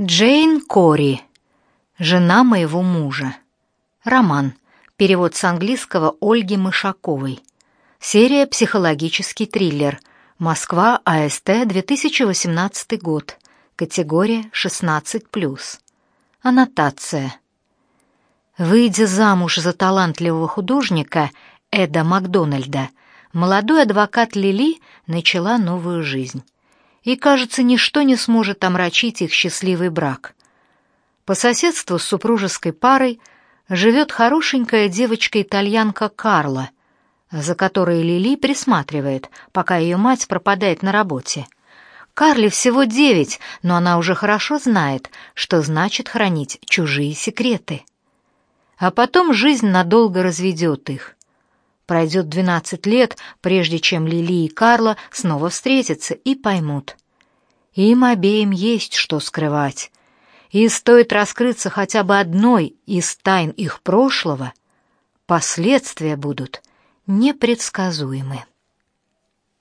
Джейн Кори. Жена моего мужа. Роман. Перевод с английского Ольги Мышаковой. Серия «Психологический триллер». Москва, АСТ, 2018 год. Категория 16+. Аннотация. Выйдя замуж за талантливого художника Эда Макдональда, молодой адвокат Лили начала новую жизнь и, кажется, ничто не сможет омрачить их счастливый брак. По соседству с супружеской парой живет хорошенькая девочка-итальянка Карла, за которой Лили присматривает, пока ее мать пропадает на работе. Карле всего девять, но она уже хорошо знает, что значит хранить чужие секреты. А потом жизнь надолго разведет их. Пройдет двенадцать лет, прежде чем Лили и Карла снова встретятся и поймут. Им обеим есть что скрывать. И стоит раскрыться хотя бы одной из тайн их прошлого, последствия будут непредсказуемы.